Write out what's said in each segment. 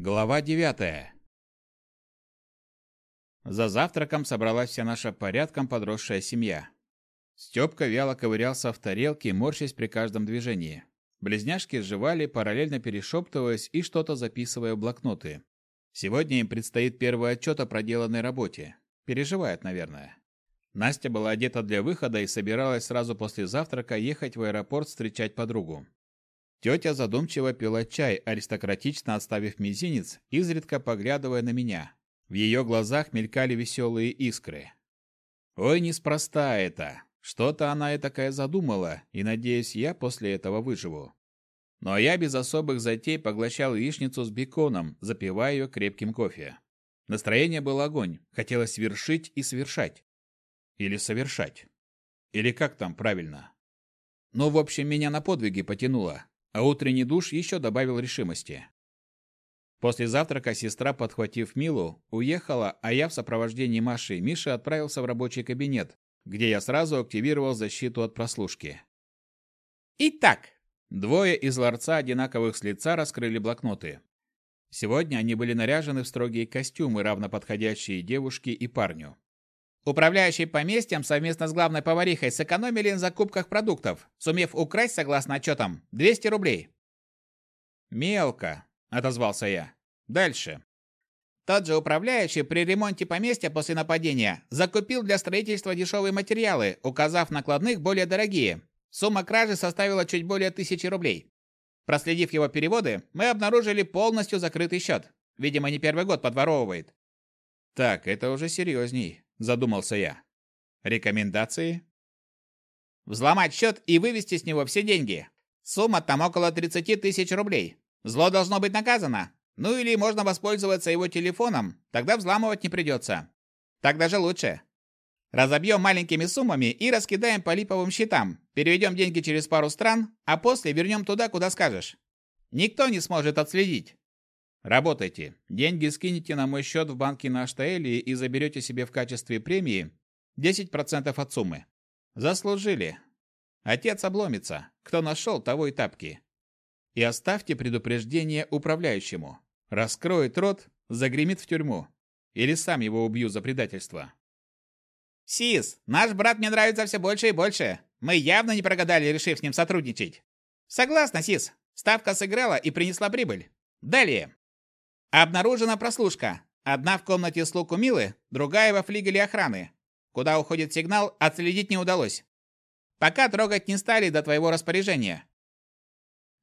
Глава девятая. За завтраком собралась вся наша порядком подросшая семья. Степка вяло ковырялся в тарелке, морщась при каждом движении. Близняшки сживали, параллельно перешептываясь и что-то записывая в блокноты. Сегодня им предстоит первый отчет о проделанной работе. Переживают, наверное. Настя была одета для выхода и собиралась сразу после завтрака ехать в аэропорт встречать подругу. Тетя задумчиво пила чай, аристократично отставив мизинец, изредка поглядывая на меня. В ее глазах мелькали веселые искры. Ой, неспроста это. Что-то она этакое задумала, и, надеюсь, я после этого выживу. Но я без особых затей поглощал яичницу с беконом, запивая ее крепким кофе. Настроение было огонь, хотелось свершить и совершать. Или совершать. Или как там правильно. Ну, в общем, меня на подвиги потянуло а утренний душ еще добавил решимости. После завтрака сестра, подхватив Милу, уехала, а я в сопровождении Маши и Миши отправился в рабочий кабинет, где я сразу активировал защиту от прослушки. Итак, двое из ларца одинаковых с лица раскрыли блокноты. Сегодня они были наряжены в строгие костюмы, равно подходящие девушке и парню. Управляющий поместьем совместно с главной поварихой сэкономили на закупках продуктов, сумев украсть, согласно отчетам, 200 рублей. «Мелко», — отозвался я. «Дальше». Тот же управляющий при ремонте поместья после нападения закупил для строительства дешевые материалы, указав накладных более дорогие. Сумма кражи составила чуть более тысячи рублей. Проследив его переводы, мы обнаружили полностью закрытый счет. Видимо, не первый год подворовывает. Так, это уже серьезней задумался я. Рекомендации? Взломать счет и вывести с него все деньги. Сумма там около 30 тысяч рублей. Зло должно быть наказано. Ну или можно воспользоваться его телефоном, тогда взламывать не придется. Так даже лучше. Разобьем маленькими суммами и раскидаем по липовым счетам. Переведем деньги через пару стран, а после вернем туда, куда скажешь. Никто не сможет отследить. Работайте. Деньги скинете на мой счет в банке на Аштаэлии и заберете себе в качестве премии 10% от суммы. Заслужили. Отец обломится. Кто нашел, того и тапки. И оставьте предупреждение управляющему. Раскроет рот, загремит в тюрьму. Или сам его убью за предательство. «Сис, наш брат мне нравится все больше и больше. Мы явно не прогадали, решив с ним сотрудничать». «Согласна, Сис. Ставка сыграла и принесла прибыль. Далее. Обнаружена прослушка. Одна в комнате слуг у Милы, другая во флигеле охраны. Куда уходит сигнал, отследить не удалось. Пока трогать не стали до твоего распоряжения.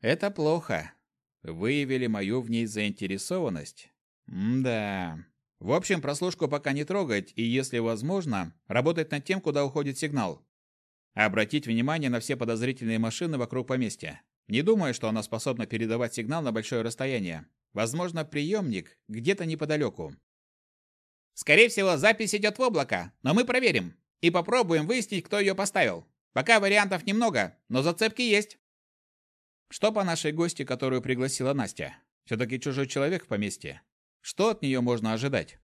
Это плохо. Выявили мою в ней заинтересованность. да. В общем, прослушку пока не трогать и, если возможно, работать над тем, куда уходит сигнал. Обратить внимание на все подозрительные машины вокруг поместья. Не думаю, что она способна передавать сигнал на большое расстояние. Возможно, приемник где-то неподалеку. Скорее всего, запись идет в облако, но мы проверим и попробуем выяснить, кто ее поставил. Пока вариантов немного, но зацепки есть. Что по нашей гости, которую пригласила Настя? Все-таки чужой человек в поместье. Что от нее можно ожидать?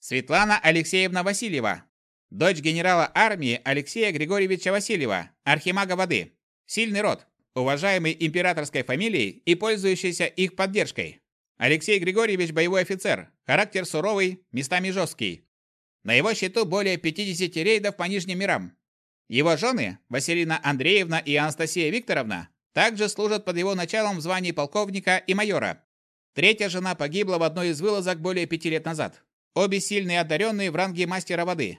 Светлана Алексеевна Васильева, дочь генерала армии Алексея Григорьевича Васильева, архимага воды. Сильный род уважаемый императорской фамилией и пользующийся их поддержкой. Алексей Григорьевич – боевой офицер, характер суровый, местами жесткий. На его счету более 50 рейдов по Нижним мирам. Его жены, Василина Андреевна и Анастасия Викторовна, также служат под его началом в звании полковника и майора. Третья жена погибла в одной из вылазок более пяти лет назад. Обе сильные одаренные в ранге мастера воды.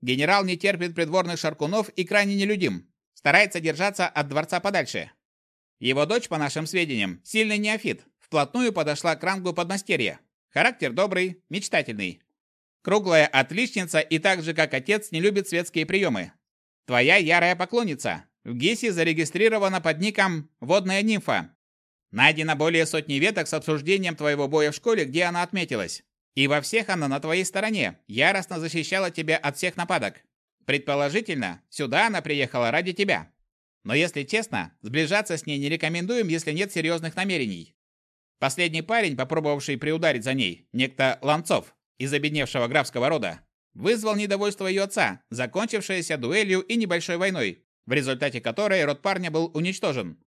Генерал не терпит придворных шаркунов и крайне нелюдим. Старается держаться от дворца подальше. Его дочь, по нашим сведениям, сильный неофит, вплотную подошла к рангу подмастерья. Характер добрый, мечтательный. Круглая отличница и так же, как отец, не любит светские приемы. Твоя ярая поклонница. В ГИСе зарегистрирована под ником «Водная нимфа». Найдено более сотни веток с обсуждением твоего боя в школе, где она отметилась. И во всех она на твоей стороне, яростно защищала тебя от всех нападок. Предположительно, сюда она приехала ради тебя. Но если честно, сближаться с ней не рекомендуем, если нет серьезных намерений. Последний парень, попробовавший приударить за ней, некто Ланцов, из обедневшего графского рода, вызвал недовольство ее отца, закончившееся дуэлью и небольшой войной, в результате которой род парня был уничтожен.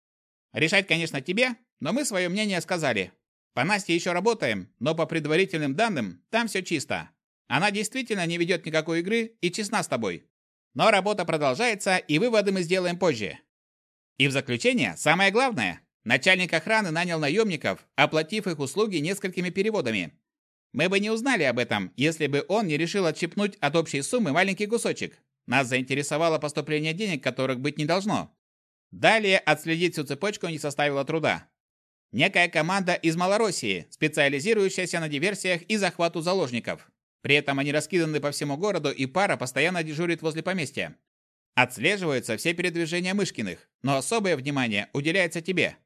Решать, конечно, тебе, но мы свое мнение сказали. По Насте еще работаем, но по предварительным данным там все чисто. Она действительно не ведет никакой игры и честна с тобой. Но работа продолжается, и выводы мы сделаем позже. И в заключение, самое главное. Начальник охраны нанял наемников, оплатив их услуги несколькими переводами. Мы бы не узнали об этом, если бы он не решил отщипнуть от общей суммы маленький кусочек. Нас заинтересовало поступление денег, которых быть не должно. Далее отследить всю цепочку не составило труда. Некая команда из Малороссии, специализирующаяся на диверсиях и захвату заложников. При этом они раскиданы по всему городу, и пара постоянно дежурит возле поместья. Отслеживаются все передвижения Мышкиных, но особое внимание уделяется тебе.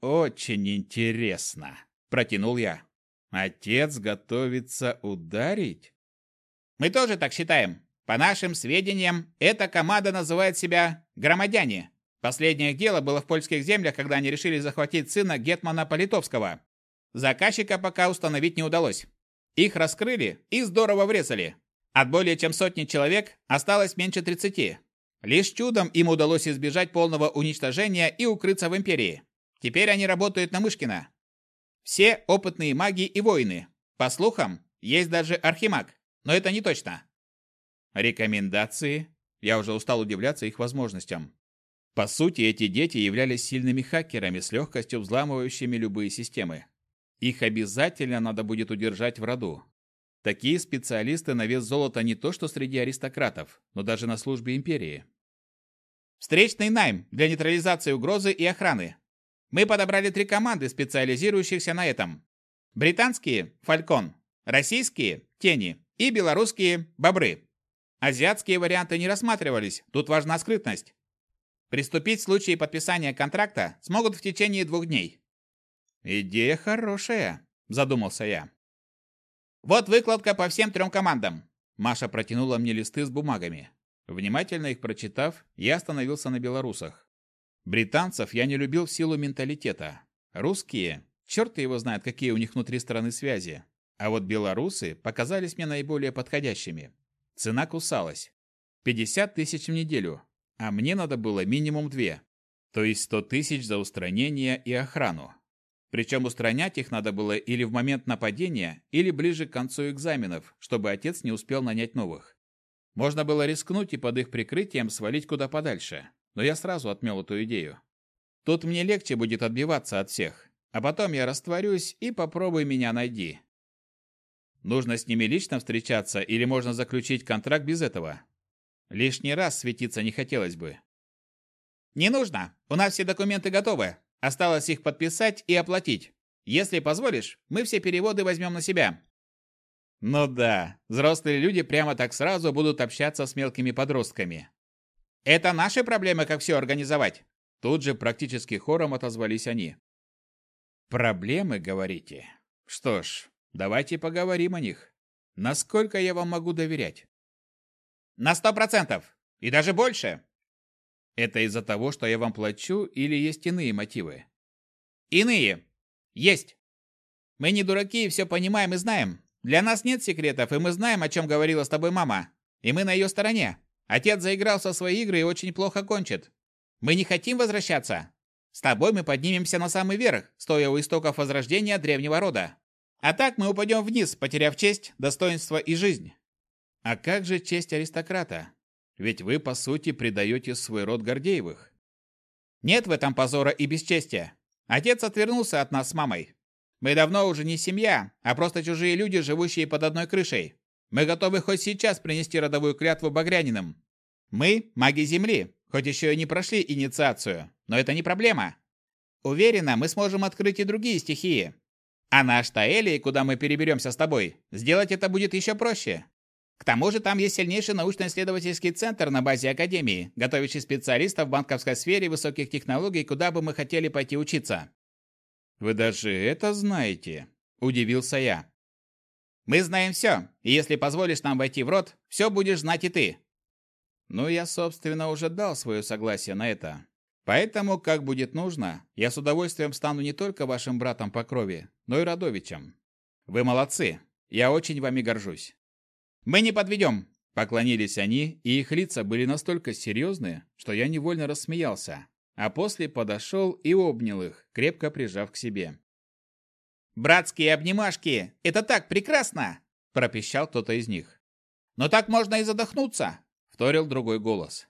«Очень интересно», – протянул я. «Отец готовится ударить?» «Мы тоже так считаем. По нашим сведениям, эта команда называет себя «громадяне». Последнее дело было в польских землях, когда они решили захватить сына Гетмана Политовского. Заказчика пока установить не удалось. Их раскрыли и здорово врезали. От более чем сотни человек осталось меньше 30. Лишь чудом им удалось избежать полного уничтожения и укрыться в империи. Теперь они работают на Мышкина. Все опытные маги и воины. По слухам, есть даже архимаг, но это не точно. Рекомендации? Я уже устал удивляться их возможностям. По сути, эти дети являлись сильными хакерами с легкостью взламывающими любые системы. Их обязательно надо будет удержать в роду. Такие специалисты на вес золота не то что среди аристократов, но даже на службе империи. Встречный найм для нейтрализации угрозы и охраны. Мы подобрали три команды, специализирующихся на этом. Британские – Фалькон, российские – Тени и белорусские – Бобры. Азиатские варианты не рассматривались, тут важна скрытность. Приступить в случае подписания контракта смогут в течение двух дней. «Идея хорошая», – задумался я. «Вот выкладка по всем трем командам». Маша протянула мне листы с бумагами. Внимательно их прочитав, я остановился на белорусах. Британцев я не любил в силу менталитета. Русские, черт его знает, какие у них внутри страны связи. А вот белорусы показались мне наиболее подходящими. Цена кусалась. 50 тысяч в неделю, а мне надо было минимум две. То есть 100 тысяч за устранение и охрану. Причем устранять их надо было или в момент нападения, или ближе к концу экзаменов, чтобы отец не успел нанять новых. Можно было рискнуть и под их прикрытием свалить куда подальше, но я сразу отмел эту идею. Тут мне легче будет отбиваться от всех, а потом я растворюсь и попробуй меня найди. Нужно с ними лично встречаться или можно заключить контракт без этого? Лишний раз светиться не хотелось бы. «Не нужно. У нас все документы готовы. Осталось их подписать и оплатить. Если позволишь, мы все переводы возьмем на себя». Ну да, взрослые люди прямо так сразу будут общаться с мелкими подростками. «Это наши проблемы, как все организовать?» Тут же практически хором отозвались они. «Проблемы, говорите? Что ж, давайте поговорим о них. Насколько я вам могу доверять?» «На сто процентов! И даже больше!» Это из-за того, что я вам плачу, или есть иные мотивы? Иные. Есть. Мы не дураки и все понимаем и знаем. Для нас нет секретов, и мы знаем, о чем говорила с тобой мама. И мы на ее стороне. Отец заиграл со свои игры и очень плохо кончит. Мы не хотим возвращаться. С тобой мы поднимемся на самый верх, стоя у истоков возрождения древнего рода. А так мы упадем вниз, потеряв честь, достоинство и жизнь. А как же честь аристократа? Ведь вы, по сути, предаете свой род Гордеевых. Нет в этом позора и бесчестия. Отец отвернулся от нас с мамой. Мы давно уже не семья, а просто чужие люди, живущие под одной крышей. Мы готовы хоть сейчас принести родовую клятву багряниным. Мы – маги Земли, хоть еще и не прошли инициацию, но это не проблема. Уверена, мы сможем открыть и другие стихии. А наш Таэли, куда мы переберемся с тобой, сделать это будет еще проще. К тому же там есть сильнейший научно-исследовательский центр на базе Академии, готовящий специалистов в банковской сфере высоких технологий, куда бы мы хотели пойти учиться. «Вы даже это знаете?» – удивился я. «Мы знаем все, и если позволишь нам войти в рот, все будешь знать и ты». «Ну, я, собственно, уже дал свое согласие на это. Поэтому, как будет нужно, я с удовольствием стану не только вашим братом по крови, но и родовичем. Вы молодцы, я очень вами горжусь. Мы не подведем!» Поклонились они, и их лица были настолько серьезные, что я невольно рассмеялся, а после подошел и обнял их, крепко прижав к себе. Братские обнимашки – это так прекрасно!» – пропищал кто-то из них. «Но так можно и задохнуться!» – вторил другой голос.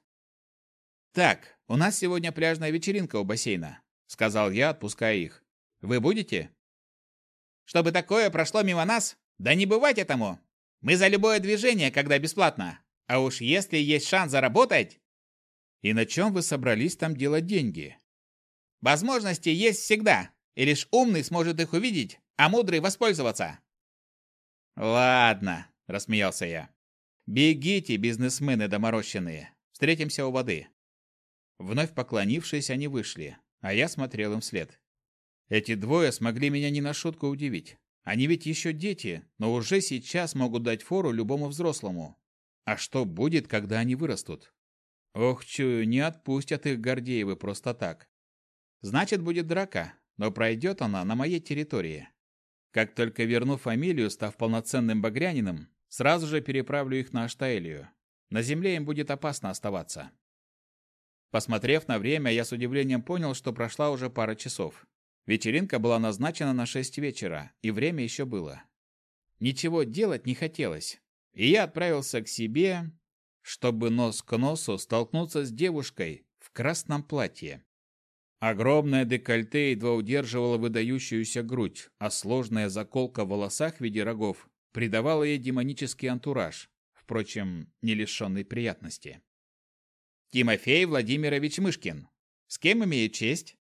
«Так, у нас сегодня пляжная вечеринка у бассейна», – сказал я, отпуская их. «Вы будете?» «Чтобы такое прошло мимо нас? Да не бывать этому! Мы за любое движение, когда бесплатно. А уж если есть шанс заработать...» «И на чем вы собрались там делать деньги?» «Возможности есть всегда, и лишь умный сможет их увидеть, а мудрый воспользоваться». «Ладно», – рассмеялся я. «Бегите, бизнесмены доморощенные. Встретимся у воды». Вновь поклонившись, они вышли, а я смотрел им вслед. Эти двое смогли меня не на шутку удивить. Они ведь еще дети, но уже сейчас могут дать фору любому взрослому. А что будет, когда они вырастут? Ох, чую, не отпустят их Гордеевы просто так. Значит, будет драка, но пройдет она на моей территории. Как только верну фамилию, став полноценным багрянином, сразу же переправлю их на Аштаэлию. На земле им будет опасно оставаться. Посмотрев на время, я с удивлением понял, что прошла уже пара часов. Вечеринка была назначена на шесть вечера, и время еще было. Ничего делать не хотелось, и я отправился к себе, чтобы нос к носу столкнуться с девушкой в красном платье. Огромное декольте едва удерживало выдающуюся грудь, а сложная заколка в волосах в виде рогов придавала ей демонический антураж, впрочем, не лишенный приятности. «Тимофей Владимирович Мышкин. С кем имею честь?»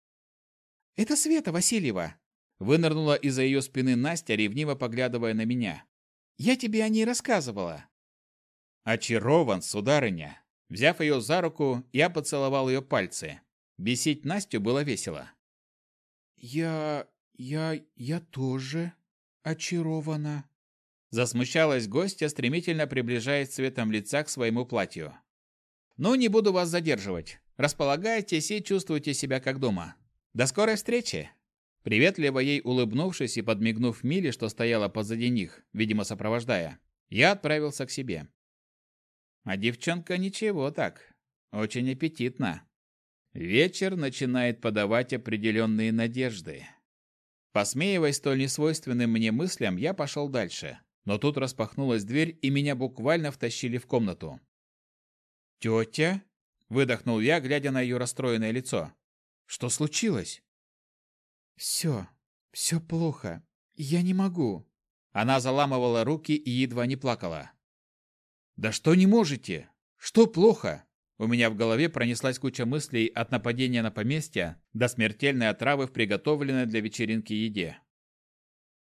«Это Света Васильева!» Вынырнула из-за ее спины Настя, ревниво поглядывая на меня. «Я тебе о ней рассказывала». «Очарован, сударыня!» Взяв ее за руку, я поцеловал ее пальцы. Бесить Настю было весело. «Я... я... я тоже очарована». Засмущалась гостья, стремительно приближаясь цветом лица к своему платью. «Ну, не буду вас задерживать. Располагайтесь и чувствуйте себя как дома. До скорой встречи!» Приветливо ей улыбнувшись и подмигнув Миле, что стояла позади них, видимо, сопровождая, я отправился к себе. А девчонка ничего так, очень аппетитна. Вечер начинает подавать определенные надежды. Посмеиваясь столь несвойственным мне мыслям, я пошел дальше. Но тут распахнулась дверь, и меня буквально втащили в комнату. «Тетя?» – выдохнул я, глядя на ее расстроенное лицо. «Что случилось?» «Все, все плохо. Я не могу». Она заламывала руки и едва не плакала. «Да что не можете? Что плохо?» У меня в голове пронеслась куча мыслей от нападения на поместье до смертельной отравы в приготовленной для вечеринки еде.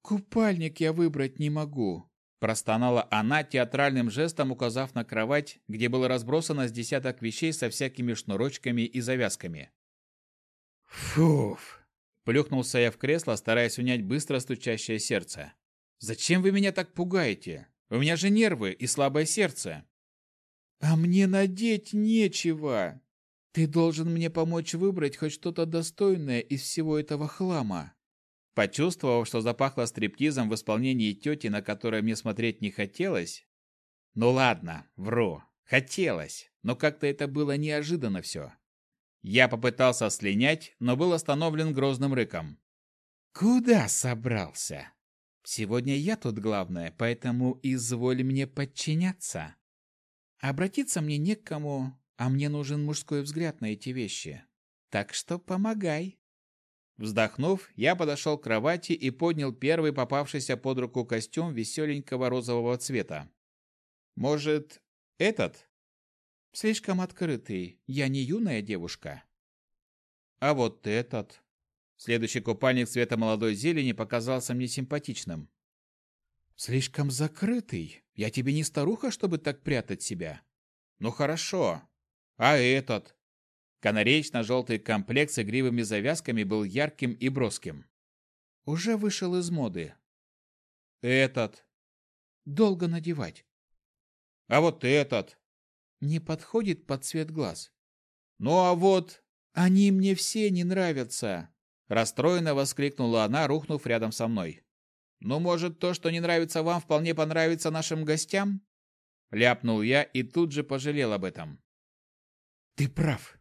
«Купальник я выбрать не могу», – простонала она, театральным жестом указав на кровать, где было разбросано с десяток вещей со всякими шнурочками и завязками. «Фуф!» – плюхнулся я в кресло, стараясь унять быстро стучащее сердце. «Зачем вы меня так пугаете? У меня же нервы и слабое сердце!» А мне надеть нечего. Ты должен мне помочь выбрать хоть что-то достойное из всего этого хлама. Почувствовав, что запахло стриптизом в исполнении тети, на которое мне смотреть не хотелось. Ну ладно, вру. Хотелось, но как-то это было неожиданно все. Я попытался слинять, но был остановлен грозным рыком. «Куда собрался? Сегодня я тут главное, поэтому изволь мне подчиняться». Обратиться мне не к кому, а мне нужен мужской взгляд на эти вещи. Так что помогай. Вздохнув, я подошел к кровати и поднял первый попавшийся под руку костюм веселенького розового цвета. Может, этот? Слишком открытый. Я не юная девушка. А вот этот. Следующий купальник цвета молодой зелени показался мне симпатичным. Слишком закрытый. Я тебе не старуха, чтобы так прятать себя. Ну хорошо. А этот? Канареечно-желтый комплект с игривыми завязками был ярким и броским. Уже вышел из моды. Этот. Долго надевать. А вот этот. Не подходит под цвет глаз. Ну а вот... Они мне все не нравятся. Расстроенно воскликнула она, рухнув рядом со мной. «Ну, может, то, что не нравится вам, вполне понравится нашим гостям?» Ляпнул я и тут же пожалел об этом. «Ты прав.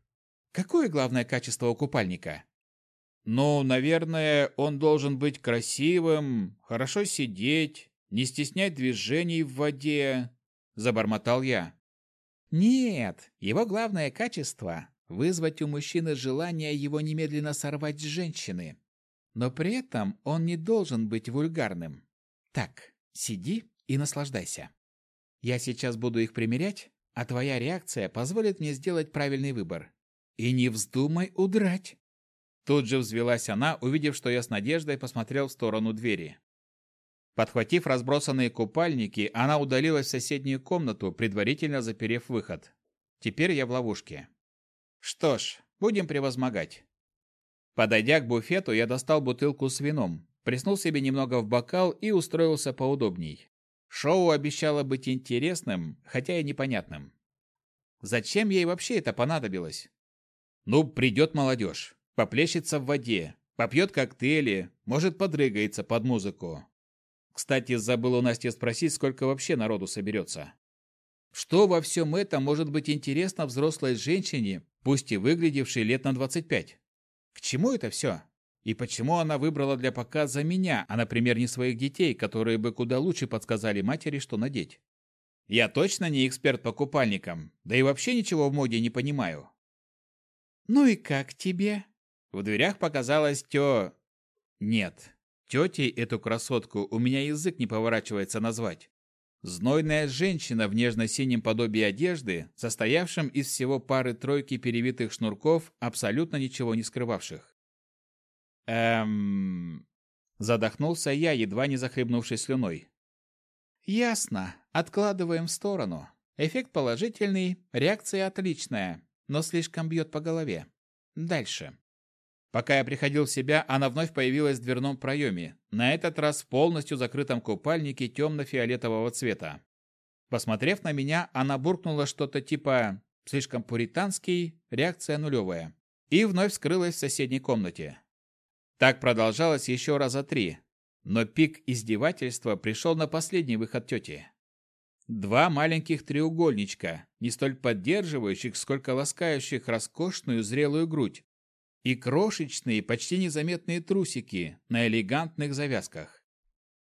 Какое главное качество у купальника?» Ну, наверное, он должен быть красивым, хорошо сидеть, не стеснять движений в воде, забормотал я. Нет, его главное качество вызвать у мужчины желание его немедленно сорвать с женщины. Но при этом он не должен быть вульгарным. Так, сиди и наслаждайся. Я сейчас буду их примерять, а твоя реакция позволит мне сделать правильный выбор. И не вздумай удрать. Тут же взвелась она, увидев, что я с надеждой посмотрел в сторону двери. Подхватив разбросанные купальники, она удалилась в соседнюю комнату, предварительно заперев выход. Теперь я в ловушке. Что ж, будем превозмогать. Подойдя к буфету, я достал бутылку с вином, приснул себе немного в бокал и устроился поудобней. Шоу обещало быть интересным, хотя и непонятным. Зачем ей вообще это понадобилось? Ну, придет молодежь, поплещется в воде, попьет коктейли, может, подрыгается под музыку. Кстати, забыл у Насти спросить, сколько вообще народу соберется. Что во всем этом может быть интересно взрослой женщине, пусть и выглядевшей лет на 25? К чему это все? И почему она выбрала для показа меня, а, например, не своих детей, которые бы куда лучше подсказали матери, что надеть? Я точно не эксперт по купальникам, да и вообще ничего в моде не понимаю. «Ну и как тебе?» В дверях показалась тё... Нет, тетей эту красотку у меня язык не поворачивается назвать. Знойная женщина в нежно-синем подобии одежды, состоявшем из всего пары-тройки перевитых шнурков, абсолютно ничего не скрывавших. Эм... Задохнулся я, едва не захлебнувшись слюной. Ясно. Откладываем в сторону. Эффект положительный, реакция отличная но слишком бьет по голове. Дальше. Пока я приходил в себя, она вновь появилась в дверном проеме, на этот раз в полностью закрытом купальнике темно-фиолетового цвета. Посмотрев на меня, она буркнула что-то типа «слишком пуританский, реакция нулевая» и вновь скрылась в соседней комнате. Так продолжалось еще раза три, но пик издевательства пришел на последний выход тети. Два маленьких треугольничка, не столь поддерживающих, сколько ласкающих роскошную зрелую грудь, и крошечные, почти незаметные трусики на элегантных завязках.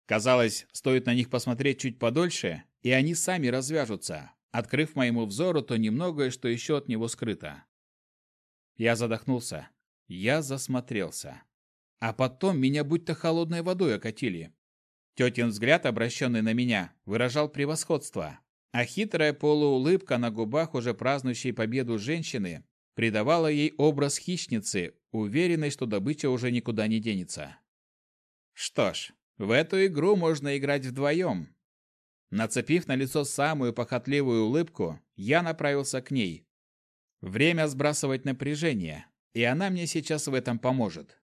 Казалось, стоит на них посмотреть чуть подольше, и они сами развяжутся, открыв моему взору то немногое, что еще от него скрыто. Я задохнулся. Я засмотрелся. А потом меня будто холодной водой окатили. Тетин взгляд, обращенный на меня, выражал превосходство, а хитрая полуулыбка на губах уже празднующей победу женщины придавала ей образ хищницы, уверенной, что добыча уже никуда не денется. Что ж, в эту игру можно играть вдвоем. Нацепив на лицо самую похотливую улыбку, я направился к ней. Время сбрасывать напряжение, и она мне сейчас в этом поможет.